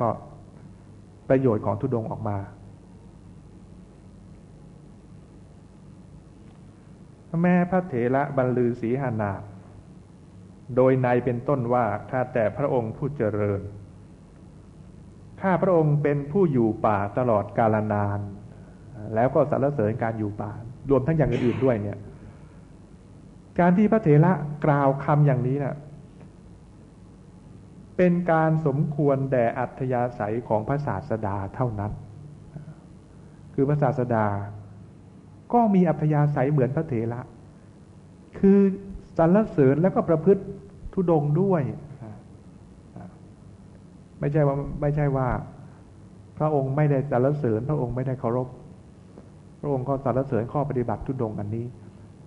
ก็ประโยชน์ของทุดงออกมา แม้พระเถระบรรลือศีหานาโดยในเป็นต้นว่าข้าแต่พระองค์ผู้เจริญ ข้าพระองค์เป็นผู้อยู่ป่าตลอดกาลนาน แล้วก็สรรเสริญการอยู่ป่า รวมทั้งอย่างอื่นๆด้วยเนี่ย การที่พระเถระกล่าวคำอย่างนี้นะ่ะ เป็นการสมควรแด่อัธยาศัยของพระศาสดาเท่านั้น คือพระศาสดา ก็มีอัธยาศัยเหมือนพระเถระ คือสรรเสริญแล้วก็ประพฤติทุดงด้วย ไม่ใช่ว่าไม่ใช่ว่า พระองค์ไม่ได้สรรเสริญ พระองค์ไม่ได้เคารพ พระองค์ก็สรรเสริญข้อปฏิบัติทุดงอันนี้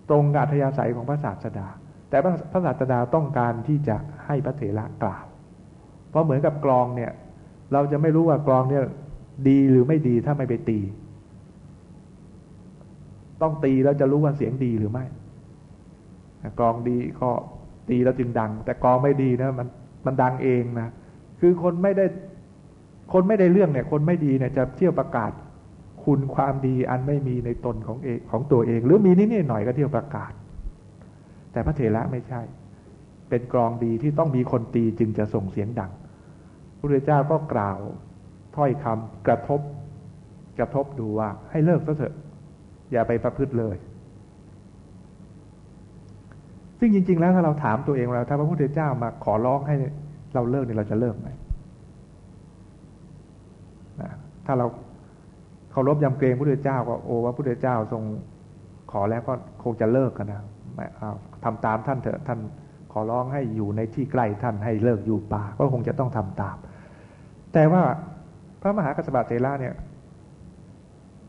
ตรงกับอัธยาศัยของพระศาสดา แต่พระศาสดาต้องการที่จะให้พระเถระกล่าว เพราะเหมือนกับกลองเนี่ย เราจะไม่รู้ว่ากลองเนี่ย ดีหรือไม่ดีถ้าไม่ไปตี ต้องตีแล้วจะรู้ว่าเสียงดีหรือไม่กลองดีก็ตีแล้วจึงดัง แต่กลองไม่ดีนะมันมันดังเองนะคือคนไม่ได้ คนไม่ได้เรื่องเนี่ย คนไม่ดีเนี่ยจะเที่ยวประกาศ คุณความดีอันไม่มีในตนของเองของตัวเอง หรือมีนิดหน่อยก็เที่ยวประกาศ แต่พระเถระไม่ใช่ เป็นกรองดีที่ต้องมีคนตีจึงจะส่งเสียงดัง พระพุทธเจ้าก็กล่าวถ้อยคำกระทบ กระทบดูว่าให้เลิกซะเถอะ อย่าไปประพฤติเลย ซึ่งจริง ๆ แล้วถ้าเราถามตัวเองเราถ้าพระพุทธเจ้ามาขอร้องให้เราเลิกเนี่ยเราจะเลิกไหมถ้าเราเคารพยำเกรงพระพุทธเจ้าก็โอ้ว่าพระพุทธเจ้าทรงขอแล้วก็คงจะเลิกกันนะไม่เอาทำตามท่านเถอะท่านขอร้องให้อยู่ในที่ใกล้ท่านให้เลิกอยู่ป่า ก็คงจะต้องทำตาม แต่ว่าพระมหากัสสปะเทระเนี่ย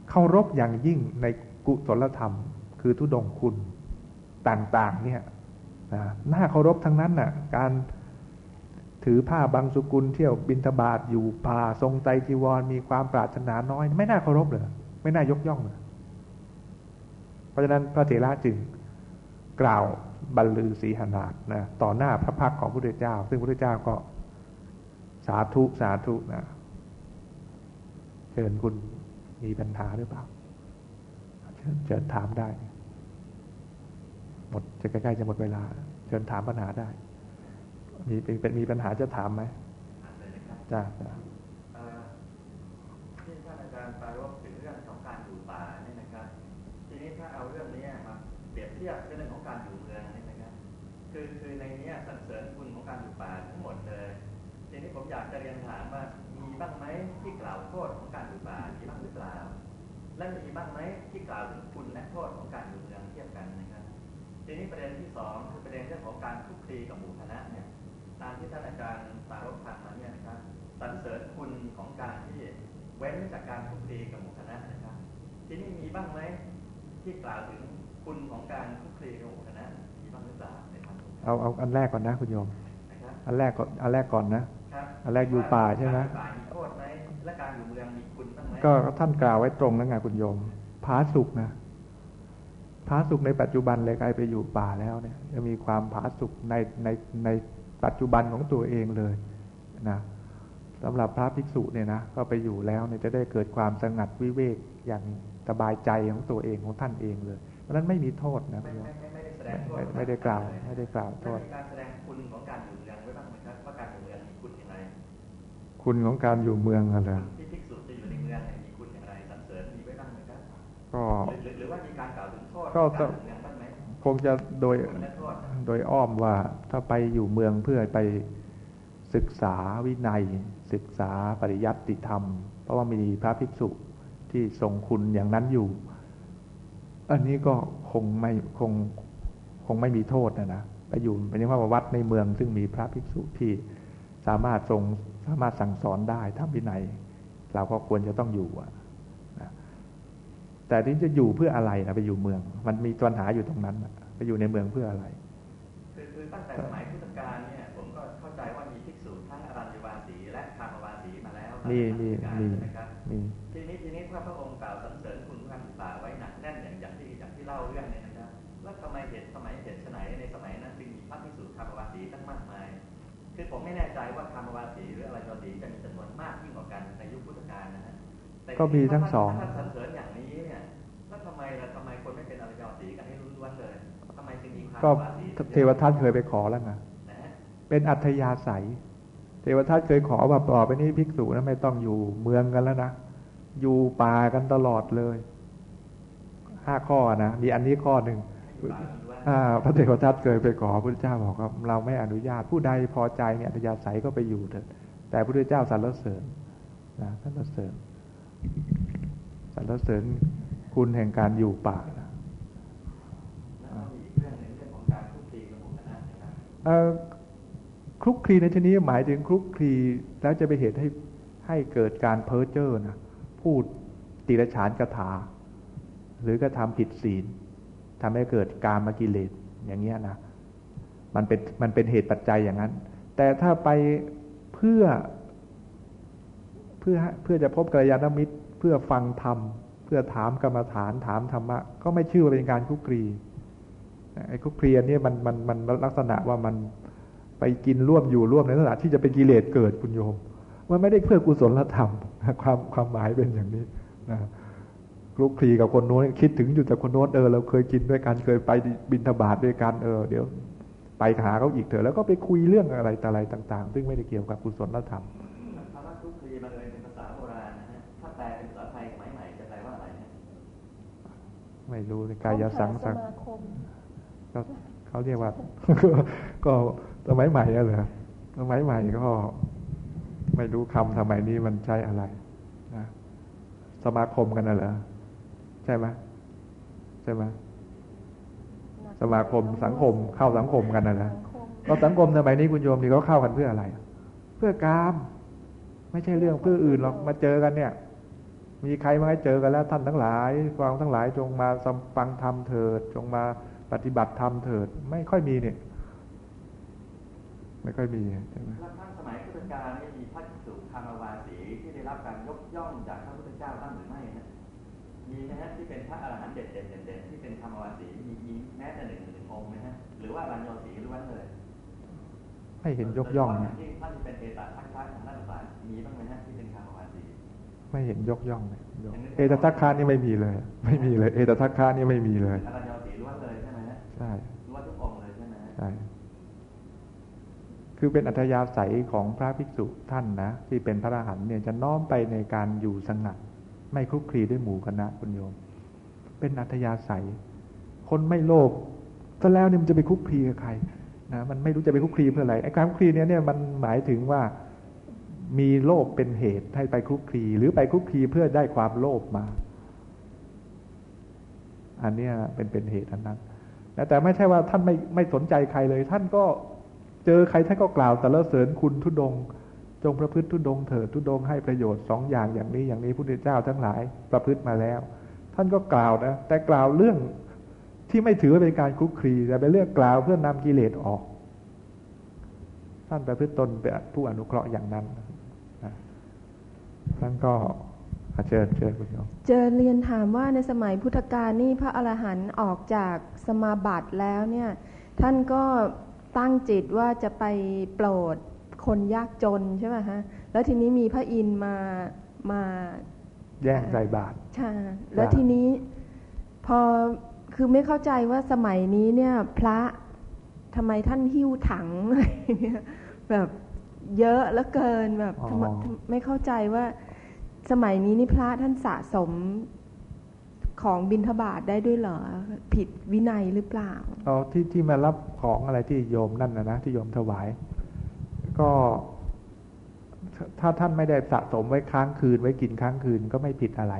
เคารพอย่างยิ่งในกุศลธรรม คือทุดงคุณต่างๆ เนี่ยนะน่าเคารพทั้งนั้นน่ะ การถือผ้าบางสุกุลเที่ยวบินทบาทอยู่ป่าทรงไตจีวรมีความปรารถนาน้อย ไม่น่าเคารพเลยไม่น่ายกย่องเลยเพราะฉะนั้นพระเถระจึงกล่าวบรรลือศีหนาฏนะต่อหน้าพระพักของพระพุทธเจ้า ซึ่งพระพุทธเจ้าก็าธุสาธุนะ เชิญคุณมีปัญหาหรือเปล่า เชิญเชิญถามได้ หมดจะใกล้ๆจะหมดเวลา เชิญถามปัญหาได้ มีเป็นมีปัญหาจะถามไหมจ้าจ้าที่ท่านอาจารย์ปารบถึงเรื่องของการอยู่ป่านี่นะครับ ทีนี้ถ้าเอาเรื่องนี้มาเปรียบเทียบเรื่องของการอยู่คือคือในนี้สรรเสริญคุณของการอยู่ป่าทั้งหมดเลยที นี้ผมอยากจะเรียนถามว่ามีบ้างไหมที่กล่าวโทษของการอยู่ป่ามีบ้างหรือเปล่า และมีบ้างไหมที่กล่าวถึงคุณและโทษของการอยู่เมืองเทียบกันนะครับ ทีนี้ประเด็นที่สองคือประเด็นเรื่องของการคุกคีกับหมู่คณะเนี่ยตามที่ท่านอาจารย์ปารบทำมาเนี่ยนะครับสรรเสริญคุณของการที่เว้นจากการคุกคีกับหมู่คณะนะครับ ทีนี้มีบ้างไหมที่กล่าวถึงคุณของการคุกคีกับหมู่คณะมีบ้างหรือเปล่าเอาเอาอันแรกก่อนนะคุณโยมอันแรกก่อนอันแรกก่อนนะ อันแรกอยู่ป่าใช่ไหมก็ท่านกล่าวไว้ตรงนะไงคุณโยมผาสุกนะผาสุกในปัจจุบันเลยกลายไปอยู่ป่าแล้วเนี่ยจะมีความผาสุกในในในปัจจุบันของตัวเองเลยนะสำหรับพระภิกษุเนี่ยนะก็ไปอยู่แล้วเนี่ยจะได้เกิดความสงัดวิเวกอย่างสบายใจของตัวเองของท่านเองเลยเพราะนั้นไม่มีโทษนะคุณโยมไม่ได้กล่าวไม่ได้กล่าวโทษการแสดงคุณของการอยู่เมืองไว้บ้าง คุณของการอยู่เมืองอะไรที่ภิกษุจะอยู่ในเมืองมีคุณอย่างไรสรรเสริญมีไว้บ้างไหมครับก็หรือว่ามีการกล่าวถึงโทษก็คงจะโดยโดยอ้อมว่าถ้าไปอยู่เมืองเพื่อไปศึกษาวินัย ศึกษาปริยัติธรรม เพราะว่ามีพระภิกษุที่ทรงคุณอย่างนั้นอยู่ อันนี้ก็คงไม่คงคงไม่มีโทษนะนะไปอยู่เป็นว่าวัดในเมืองซึ่งมีพระภิกษุที่สามารถทรง สามารถสั่งสอนได้ทำวินัย เราก็ควรจะต้องอยู่นะแต่ที่จะอยู่เพื่ออะไรนะไปอยู่เมือง มันมีปัญหาอยู่ตรงนั้นไปอยู่ในเมืองเพื่ออะไรคือคือตั้งแต่สมัยพุทธกาลเนี่ยผมก็เข้าใจว่ามีภิกษุทั้งอรัญญวาสีและคามวาสีมาแล้วมีมีมีมี คารวะสีตั้งมากมายคือผมไม่แน่ใจว่าคำวาสีหรืออะไรจอสีจะมีจำนวนมากยิ่งกว่ากันในยุคพุทธกาลนะฮะก็มีทั้งสองถ้าสรรเสริญอย่างนี้เนี่ยแล้วทำไมล่ะทำไมคนไม่เป็นอริยสีกันให้ล้วนเลยทำไมจึงมีความวาสีเทวทัตเคยไปขอแล้วไงเป็นอัธยาศัย เทวทัตเคยขอว่าต่อไปนี้ภิกษุนะไม่ต้องอยู่เมืองกันแล้วนะอยู่ป่ากันตลอดเลยห้าข้อนะมีอันนี้ข้อหนึ่ง พระเทวทัตเคยไปขอพระพุทธเจ้าบอกว่าเราไม่อนุญาตผู้ใดพอใจเนี่ยอัธยาศัยก็ไปอยู่เถอะแต่พระพุทธเจ้าสรรเสริญนะสรรเสริญสรรเสริญคุณแห่งการอยู่ป่าคลุกคลีในที่นี้หมายถึงคลุกคลีแล้วจะไปเหตุให้ให้เกิดการเพ้อเจ้อนะพูดติรฉานกถา หรือกระทำผิดศีล ทำให้เกิดการมากิเลสอย่างเงี้ยนะมันเป็นมันเป็นเหตุปัจจัยอย่างนั้น แต่ถ้าไปเพื่อเพื่อเพื่อจะพบกัลยาณมิตร เพื่อฟังธรรม เพื่อถามกรรมฐานถามธรรมะ ก็ไม่ชื่อว่าเป็นการคุกคีไอ้คุกคีอันนี้มันมันมันลักษณะว่ามันไปกินร่วมอยู่ร่วมในลักษณะที่จะเป็นกิเลสเกิดคุณโยมมันไม่ได้เพื่อกุศลธรรมความความหมายเป็นอย่างนี้นะค ลุกคลีกับคนโน้นคิดถึงอยู่แต่คนโน้นเออเราเคยกินด้วยกันเคยไปบินทบาทด้วยกันเออเดี๋ยว ไปหาเขาอีกเถอะแล้วก็ไปคุยเรื่องอะไรแต่อะไรต่าง ๆ ซึ่งไม่ได้เกี่ยวกับกุศลธรรมคำว่าคลุกคลีมันเลยเป็นภาษาโบราณนะฮะถ้าแปลเป็นภาษาไทยสมัยใหม่จะแปลว่าอะไรฮะไม่รู้ในกายสังสังก็เขาเรียกว่า ก็สมัยใหม่เหรอสมัยใหม่ก็ไม่รู้คำทำไมนี้มันใช้อะไรนะสมาคมกันน่ะเหรอ ใช่ไหมใช่ไหมสมาคมสังคมเข้าสังคมกันน่ะนะก็สังคมสมัยนี้คุณโยมนี่เขาเข้ากันเพื่ออะไร เพื่อกาม ไม่ใช่เรื่องเพื่ออื่นหรอกมาเจอกันเนี่ย มีใครมาให้เจอกันแล้วท่านทั้งหลายฟังทั้งหลายจงมาฟังธรรมเถิด จงมาปฏิบัติธรรมเถิด ไม่ค่อยมีเนี่ย ไม่ค่อยมีใช่ไหมแล้วท่านสมัยพุทธกาลนี่มีพระสุธรรมวาสีที่ได้รับการยกย่องจากพระพุทธเจ้าบ้างหรือไม่นะ มีนะฮะที่เป็นพระอรหันต์เด็ดเด็ดเด่นที่เป็นธรรมวาสีมีมีแม้แต่หนึ่งหนึ่งองค์ไหมฮะหรือว่าบัญญัสีล้วนเลยไม่เห็นยกย่องนะที่ท่านเป็นเอตทัคคะของท่านสารมีบ้างไหมฮะที่เป็นธรรมวาสีไม่เห็นยกย่องเลยเอตทัคคะนี่ไม่มีเลย ไม่มีเลย เอตทัคคะนี่ไม่มีเลยบัญญัสีล้วนเลยใช่ไหมฮะใช่ล้วนทุกองค์เลยใช่ไหมใช่คือเป็นอัธยาศัยของพระภิกษุท่านนะที่เป็นพระอรหันต์เนี่ยจะน้อมไปในการอยู่สงัด ไม่คลุกคลีด้วยหมู่คณะคุณโยม เป็นอัธยาศัย คนไม่โลภซะแล้วเนี่ยมันจะไปคุกคลีกับใครนะมันไม่รู้จะไปคุกคลีเพื่ออะไรไอ้การคุกคลีเนี่ยเนี่ยมันหมายถึงว่ามีโลภเป็นเหตุให้ไปคุกคลีหรือไปคุกคลีเพื่อได้ความโลภมา อันนี้เป็นเป็นเหตุอันนั้นแต่ไม่ใช่ว่าท่านไม่ไม่สนใจใครเลย ท่านก็เจอใครท่านก็กล่าวแต่ละเสริญคุณทุดง จงประพฤติทุดงเถิดทุดงให้ประโยชน์สองอย่างอย่างนี้อย่างนี้พุทธเจ้าทั้งหลายประพฤติมาแล้ว ท่านก็กล่าวนะแต่กล่าวเรื่องที่ไม่ถือว่าเป็นการคุกคีแต่เป็นเรื่องกล่าวเพื่อนำกิเลสออก ท่านประพฤติตนเป็นผู้อนุเคราะห์อย่างนั้นท่านก็เชิญเชิญคุณโยมเจอเรียนถามว่าในสมัยพุทธกาลนี่พระอรหันต์ออกจากสมาบัติแล้วเนี่ย ท่านก็ตั้งจิตว่าจะไปโปรด คนยากจนใช่ไหมฮะแล้วทีนี้มีพระอินทร์มามาแย่งใส่บาตรใช่แล้วทีนี้พอคือไม่เข้าใจว่าสมัยนี้เนี่ย พระทำไมท่านหิ้วถังอะไรเงี้ยแบบเยอะแล้วเกินแบบไม่เข้าใจว่าสมัยนี้นี่พระท่านสะสมของบินทบาทได้ด้วยเหรอ ผิดวินัยหรือเปล่าอ๋อที่ที่มารับของอะไรที่โยมนั่นนะนะที่โยมถวาย ก็ถ้าท่านไม่ได้สะสมไว้ค้างคืน ไว้กินค้างคืนก็ไม่ผิดอะไร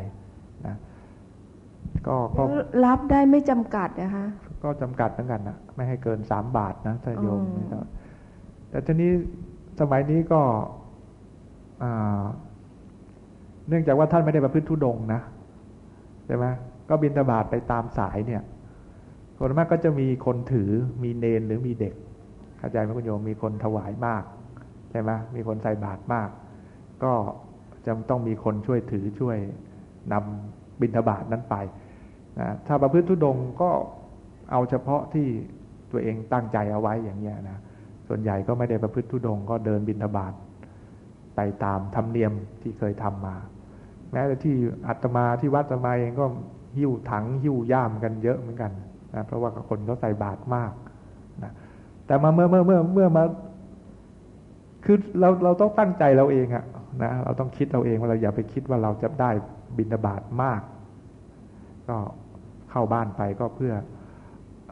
นะก็ก็รับได้ไม่จำกัดนะคะ ก็จำกัดเหมือนกันนะไม่ให้เกินสามบาทนะถ้าโยมแต่ทีนี้สมัยนี้ก็เนื่องจากว่าท่านไม่ได้ประพฤติทุดงนะใช่ไหมก็บินตบาทไปตามสายเนี่ยคนมากก็จะมีคนถือมีเนนหรือมีเด็กเข้าใจไหมคุณโยมมีคนถวายมาก ใช่ไหมมีคนใส่บาตรมาก ก็จะต้องมีคนช่วยถือช่วยนำบินทบาทนั้นไปนะถ้าประพฤติทุดงก็เอาเฉพาะที่ตัวเองตั้งใจเอาไว้อย่างเงี้ยนะส่วนใหญ่ก็ไม่ได้ประพฤติทุดงก็เดินบินทบาทไปตามธรรมเนียมที่เคยทำมา แม้แต่ที่อัตมาที่วัดอัตมาเองก็หิ้วถังหิ้วย่ามกันเยอะเหมือนกันนะเพราะว่าคนเขาใส่บาตรมากนะแต่มาเมื่อเมื่อเมื่อเมื่อมา คือเราเราต้องตั้งใจเราเองอะนะเราต้องคิดเราเองว่าเราอย่าไปคิดว่าเราจะได้บินาบาตมาก ก็เข้าบ้านไปก็เพื่อ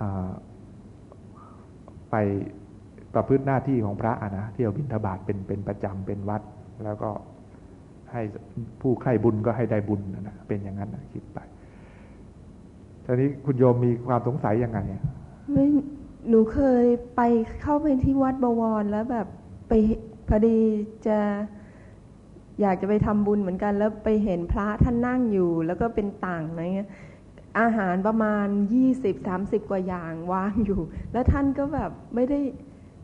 อไปประพฤติหน้าที่ของพระนะที่เอาบิณฑบาตเป็นเป็นประจำเป็นวัด แล้วก็ให้ผู้ใคร่บุญก็ให้ได้บุญนะเป็นอย่างนั้นนะคิดไปตอนนี้คุณโยมมีความสงสัยยังไงไม่หนูเคยไปเข้าไปที่วัดบวรแล้วแบบ ไปพอดีจะอยากจะไปทำบุญเหมือนกัน แล้วไปเห็นพระท่านนั่งอยู่ แล้วก็เป็นต่างอะไรเงี้ยอาหารประมาณยี่สิบสามสิบกว่าอย่างวางอยู่ แล้วท่านก็แบบไม่ได้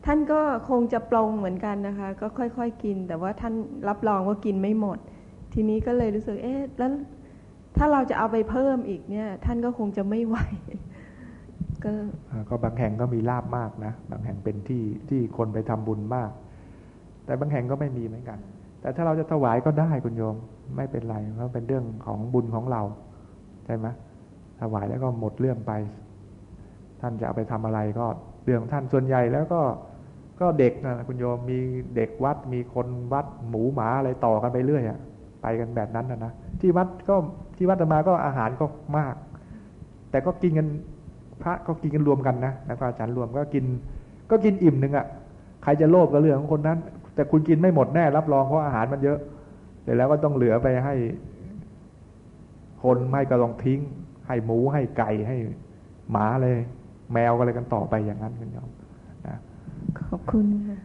ท่านก็คงจะปรงเหมือนกันนะคะ ก็ค่อยๆกิน แต่ว่าท่านรับรองว่ากินไม่หมด ทีนี้ก็เลยรู้สึกเอ๊ะแล้วถ้าเราจะเอาไปเพิ่มอีกเนี่ย ท่านก็คงจะไม่ไหวก็ก็บางแห่งก็มีลาบมากนะ บางแห่งเป็นที่ที่คนไปทำบุญมาก แต่บางแห่งก็ไม่มีเหมือนกัน แต่ถ้าเราจะถวายก็ได้คุณโยม ไม่เป็นไรเพราะเป็นเรื่องของบุญของเราใช่ไหมถวายแล้วก็หมดเรื่องไป ท่านจะเอาไปทำอะไรก็เรื่องท่านส่วนใหญ่แล้วก็ก็เด็กนะคุณโยมมีเด็กวัดมีคนวัดหมูหมาอะไรต่อกันไปเรื่อยอะไปกันแบบนั้นนะนะที่วัดก็ที่วัดมาก็อาหารก็มาก แต่ก็กินกันพระก็กินกันรวมกันนะแล้วก็อาจารย์รวมก็กิน ก็กินอิ่มหนึ่งอะ่ะใครจะโลภก็เรื่องของคนนั้น แต่คุณกินไม่หมดแน่รับรองเพราะอาหารมันเยอะเสร็จแล้วก็ต้องเหลือไปให้คนไม่ก็ลองทิ้ง ให้หมูให้ไก่ให้หมาเลย แมวก็เลยกันต่อไปอย่างนั้นคุณโยมนะขอบคุณค่ะ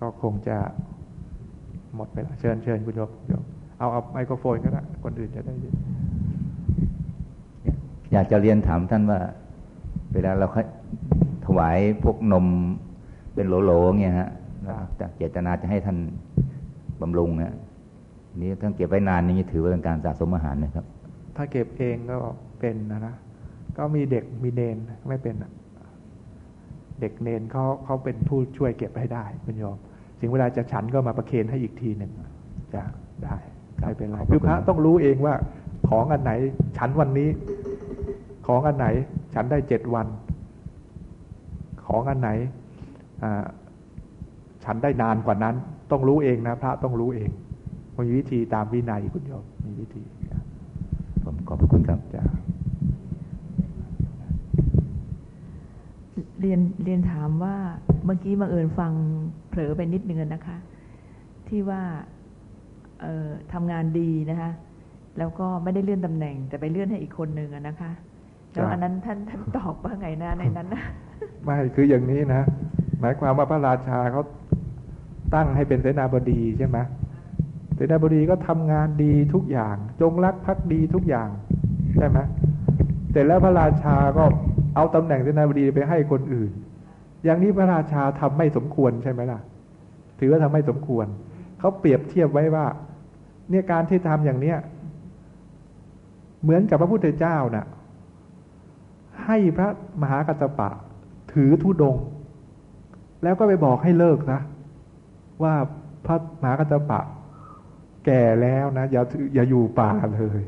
ก็คงจะหมดไปแล้วเชิญเชิญคุณโยมโยมเอาเอาไมโครโฟนก็ได้คนอื่นจะได้ยินอยากจะเรียนถามท่านว่า เวลาเราถวายพวกนมเป็นโหลๆเงี้ยฮะ จากเจตนาจะให้ท่านบำรุงฮะนี้ท่านเก็บไว้นานนี้ถือว่าเป็นการสะสมอาหารนะครับ ถ้าเก็บเองก็เป็นนะนะก็มีเด็กมีเนนไม่เป็นเด็กเนนเขาเขาเป็นผู้ช่วยเก็บให้ได้เป็นยอมถึงเวลาจะฉันก็มาประเคนให้อีกทีหนึ่งจะได้ไม่เป็นไรคือพระต้องรู้เองว่าของอันไหนฉันวันนี้ ของอันไหน ฉันได้เจ็ดวัน ของอันไหน ฉันได้นานกว่านั้น ต้องรู้เองนะพระต้องรู้เองมีวิธีตามวินัยคุณโยมมีวิธีผมขอบพระคุณครับจ้าเรียนเรียนถามว่าเมื่อกี้บังเอิญฟังเผลอไปนิดนึงนะคะ ที่ว่าทำงานดีนะคะ แล้วก็ไม่ได้เลื่อนตำแหน่ง แต่ไปเลื่อนให้อีกคนหนึ่งนะคะแล้วอันนั้นท่านท่านตอบว่าไงนะในนั้นนะไม่คืออย่างนี้นะหมายความว่าพระราชาเขา ตั้งให้เป็นเสนาบดีใช่ไหมเสนาบดีก็ทำงานดีทุกอย่าง จงรักภักดีทุกอย่างใช่ไหมแต่แล้วพระราชาก็เอาตำแหน่งเสนาบดีไปให้คนอื่น อย่างนี้พระราชาทำไม่สมควรใช่ไหมล่ะ ถือว่าทำไม่สมควร เขาเปรียบเทียบไว้ว่า เนี่ยการที่ทำอย่างเนี้ยเหมือนกับพระพุทธเจ้านะ่ะ ให้พระมหากัตปะ ถือธุดง แล้วก็ไปบอกให้เลิกนะ ว่าพระมหากัตปะ แก่แล้วนะ อย่าอย่าอยู่ป่าเลย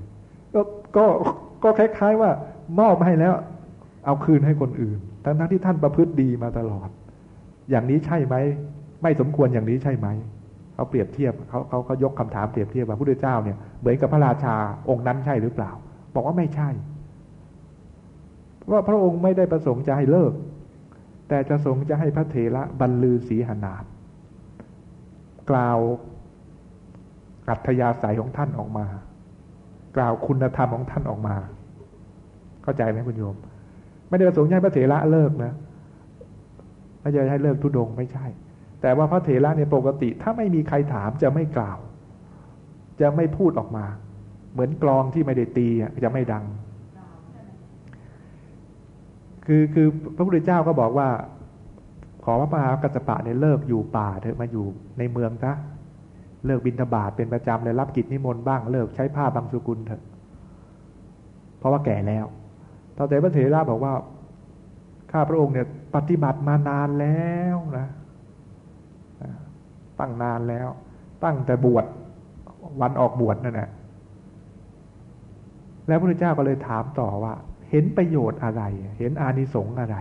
ก็ก็ก็คล้าย ๆว่ามอบให้แล้ว เอาคืนให้คนอื่น ทั้งทั้งที่ท่านประพฤติดีมาตลอด อย่างนี้ใช่ไหม ไม่สมควรอย่างนี้ใช่ไหม เขาเปรียบเทียบเขาเขาเขายกคำถามเปรียบเทียบว่าพระพุทธเจ้าเนี่ยเหมือนกับพระราชาองค์นั้นใช่หรือเปล่า บอกว่าไม่ใช่ว่าพระองค์ไม่ได้ประสงค์จะให้เลิก แต่จะสงจะให้พระเถระบรรลือศีหนาฏ กล่าวอัธยาศัยของท่านออกมา กล่าวคุณธรรมของท่านออกมา เข้าใจไหมคุณโยม ไม่ได้ประสงค์ให้พระเถระเลิกนะไม่ใช่ให้เลิกทุดงไม่ใช่ แต่ว่าพระเถระเนี่ยปกติ ถ้าไม่มีใครถามจะไม่กล่าว จะไม่พูดออกมา เหมือนกลองที่ไม่ได้ตีจะไม่ดัง คือคือพระพุทธเจ้าก็บอกว่า ขอพระมหากัสปะเนี่ยเลิกอยู่ป่าเถอะมาอยู่ในเมืองซะเลิกบินทบาทเป็นประจำเลยรับกิจนิมนต์บ้างเลิกใช้ผ้าบางสุกุลเถอะ เพราะว่าแก่แล้วตอนแต่พระเถระบอกว่าข้าพระองค์เนี่ยปฏิบัติมานานแล้วนะตั้งนานแล้ว ตั้งแต่บวชวันออกบวชนั่นแหละแล้วพระพุทธเจ้าก็เลยถามต่อว่า เห็นประโยชน์อะไร เห็นอานิสงส์อะไร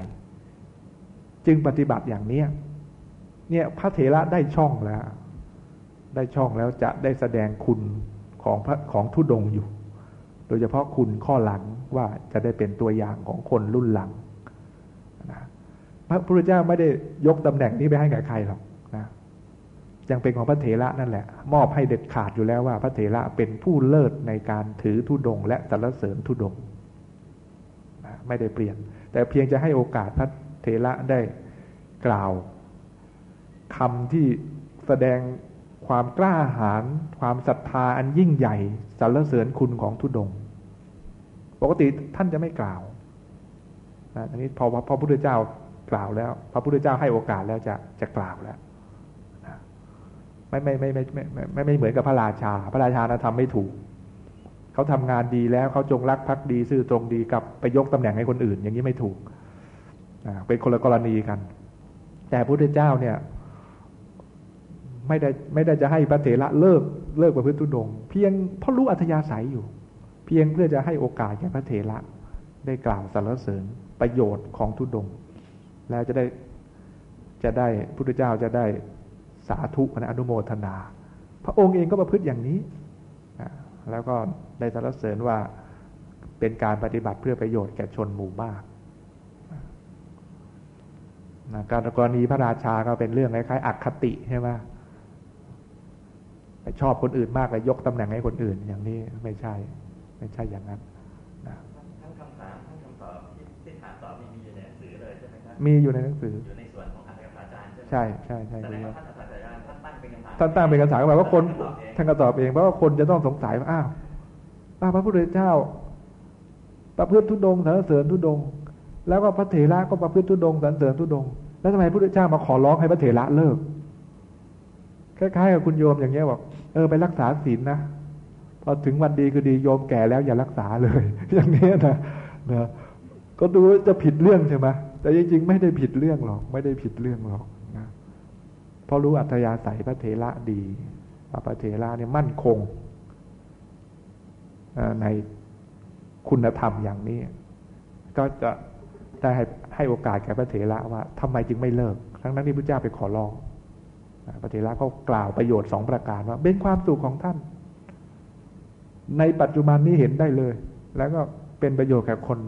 จึงปฏิบัติอย่างเนี้ยเนี่ยพระเถระได้ช่องแล้ว ได้ช่องแล้วจะได้แสดงคุณของพระของทุดงอยู่ โดยเฉพาะคุณข้อหลังว่าจะได้เป็นตัวอย่างของคนรุ่นหลังนะพระพุทธเจ้าไม่ได้ยกตำแหน่งนี้ไปให้กับใครหรอกนะยังเป็นของพระเถระนั่นแหละ มอบให้เด็ดขาดอยู่แล้วว่า พระเถระเป็นผู้เลิศในการถือทุดง และสรรเสริญทุดงนะไม่ได้เปลี่ยน แต่เพียงจะให้โอกาสพระ เทระได้กล่าวคำที่แสดงความกล้าหาญความศรัทธาอันยิ่งใหญ่สรรเสริญคุณของทุดง ปกติท่านจะไม่กล่าวนะอันนี้พอพระพุทธเจ้ากล่าวแล้ว พระพุทธเจ้าให้โอกาสแล้วจะจะกล่าวแล้วไม่ไม่ไม่ไม่ไม่ไม่ไม่เหมือนกับพระราชา พระราชานะทำไม่ถูก เขาทำงานดีแล้วเขาจงรักภักดีซื่อตรงดีกับไปยกตำแหน่งให้คนอื่น อย่างนี้ไม่ถูก เป็นคนละกรณีกัน แต่พระพุทธเจ้าเนี่ยไม่ได้ไม่ได้จะให้พระเถระเลิกเลิกประพฤติทุดง เพียงเพราะรู้อัธยาศัยอยู่ เพียงเพื่อจะให้โอกาสแก่พระเถระได้กล่าวสรรเสริญประโยชน์ของทุดง แล้วจะได้จะได้พุทธเจ้าจะได้สาธุนะอนุโมทนา พระองค์เองก็ประพฤติอย่างนี้ แล้วก็ได้สรรเสริญว่าเป็นการปฏิบัติเพื่อประโยชน์แก่ชนหมู่มาก การกรณีพระราชาก็เป็นเรื่องคล้ายๆอคติใช่ไหมชอบคนอื่นมากเลยยกตำแหน่งให้คนอื่น อย่างนี้ไม่ใช่ ไม่ใช่อย่างนั้นนะทั้งคำถามทั้งคำตอบที่ถามตอบมีอยู่ในหนังสือเลยใช่ไหมครับมีอยู่ในหนังสืออยู่ในส่วนของอาจารย์ใช่ใช่ใช่ใช่ท่านอาจารย์ท่านตั้งเป็นคำถามท่านตั้งเป็นคำถามแปลว่าคนท่านก็ตอบเองเพราะว่าคนจะต้องสงสัยว่าอ้าวพระพุทธเจ้า ประพฤติทุดงสรรเสริญทุดง แล้วก็พระเถระก็ประพฤติทุดงสรรเสริญทุดง แล้วทำไมพระพุทธเจ้ามาขอร้องให้พระเถระเลิก คล้ายๆกับคุณโยมอย่างเงี้ยบอกเออไปรักษาศีลนะพอถึงวันดีคือดีโยมแก่แล้วอย่ารักษาเลย อย่างนี้นะนะก็ดูจะผิดเรื่องใช่ไหมแต่จริงๆไม่ได้ผิดเรื่องหรอก ไม่ได้ผิดเรื่องหรอกนะเพราะรู้อัธยาศัยพระเถระดีพระเถระเนี่ยมั่นคงในคุณธรรมอย่างนี้ ก็จะ ได้ให้ให้โอกาสแก่พระเถระว่าทำไมจึงไม่เลิก ทั้งนั้นที่พระเจ้าไปขอร้องพระเถระเขากล่าวประโยชน์สองประการว่า เป็นความสุขของท่าน ในปัจจุบันนี้เห็นได้เลย แล้วก็เป็นประโยชน์แก่คน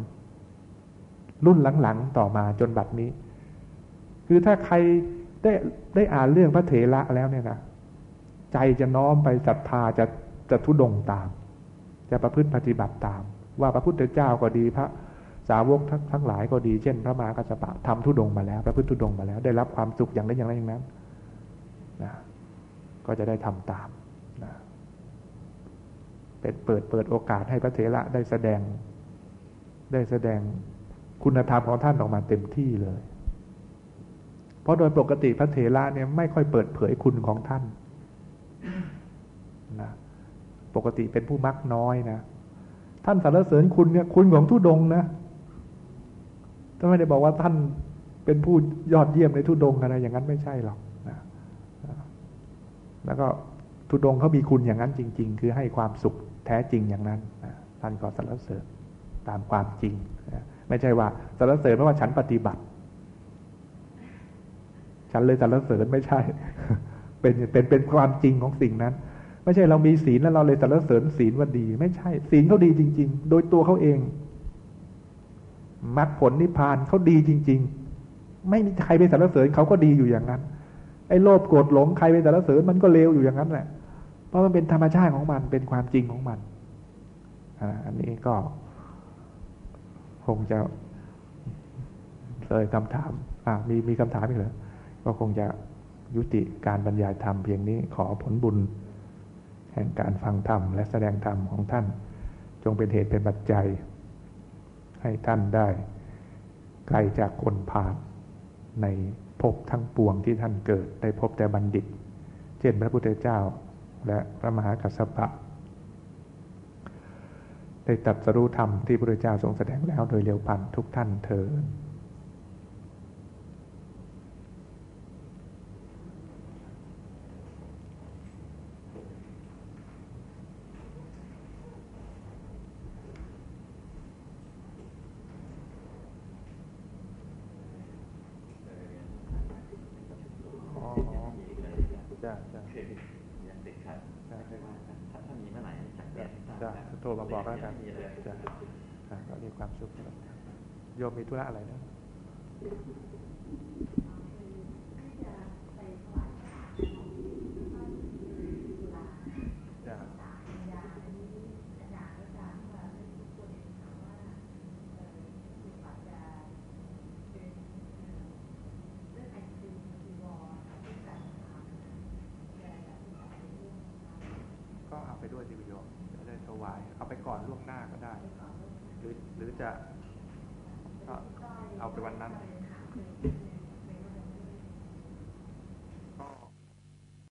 รุ่นหลังๆต่อมาจนบัดนี้ คือถ้าใครได้ได้อ่านเรื่องพระเถระแล้วเนี่ยนะใจจะน้อมไปศรัทธาจะจะทุดงตาม จะประพฤติปฏิบัติตาม ว่าพระพุทธเจ้าก็ดีพระ สาวกทั้งหลายก็ดีเช่น พระมหากัสสปะทำทุดงมาแล้วพระพุทธทุดงมาแล้ว ได้รับความสุขอย่างนั้นอย่างนั้นอย่างนั้นนะก็จะได้ทำตามนะเป็นเปิดเปิดโอกาสให้พระเถระได้แสดง ได้แสดงคุณธรรมของท่านออกมาเต็มที่เลย เพราะโดยปกติพระเถระเนี่ยไม่ค่อยเปิดเผยคุณของท่านนะปกติเป็นผู้มักน้อยนะ ท่านสรรเสริญคุณเนี่ยคุณของทุดงนะ ถ้าไม่ได้บอกว่าท่านเป็นผู้ยอดเยี่ยมในทุดงอะไรอย่างนั้นไม่ใช่หรอกนะแล้วก็ทุดงเขามีคุณอย่างนั้นจริง ๆ คือให้ความสุขแท้จริงอย่างนั้นท่านก็สรรเสริญตามความจริงไม่ใช่ว่าสรรเสริญเพราะว่าฉันปฏิบัติ ฉันเลยสรรเสริญไม่ใช่ เป็นเป็นเป็นความจริงของสิ่งนั้น ไม่ใช่เรามีศีลแล้วเราเลยสรรเสริญศีลว่าดี ไม่ใช่ ศีลเขาดีจริง ๆ โดยตัวเขาเอง มรรคผลนิพพานเขาดีจริง ๆ ไม่มีใครไปสรรเสริญเขาก็ดีอยู่อย่างนั้น ไอ้โลภโกรธหลงใครเป็นแต่ละเสริญมันก็เลวอยู่อย่างนั้นแหละ เพราะมันเป็นธรรมชาติของมันเป็นความจริงของมันอันนี้ก็ คงจะเลยคำถาม อ่ามีมีคำถามอีกเหรอก็คงจะยุติการบรรยายธรรมเพียงนี้ขอผลบุญ แห่งการฟังธรรมและแสดงธรรมของท่าน จงเป็นเหตุเป็นปัจจัย ให้ท่านได้ไกลจากคนผ่านในพบทั้งปวงที่ท่านเกิดได้พบแต่บัณฑิต เช่นพระพุทธเจ้าและพระมหากัสสปะ ได้ตัดสรู้ธรรมที่พระพุทธเจ้าทรงแสดงแล้วโดยเร็วพันทุกท่านเถิด ก็เรียกความสุขโยมมีธุระอะไรนะ